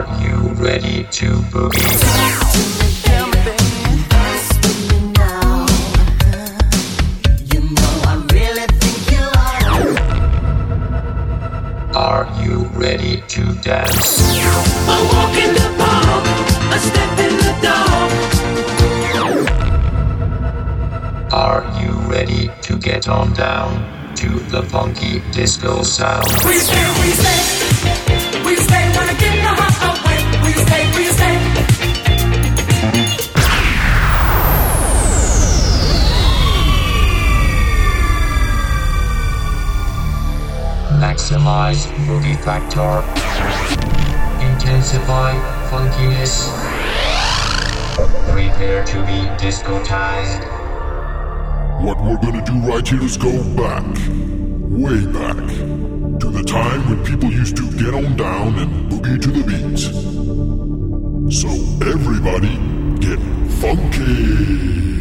ready to boogie? Are you ready to dance? A walk in the park, a step in the dark. Are you ready to get on down to the funky disco sound? We stay, we stay, Maximize boogie factor. Intensify funkiness. Prepare to be discotized. What we're gonna do right here is go back, way back, to the time when people used to get on down and boogie to the beat. So everybody get funky.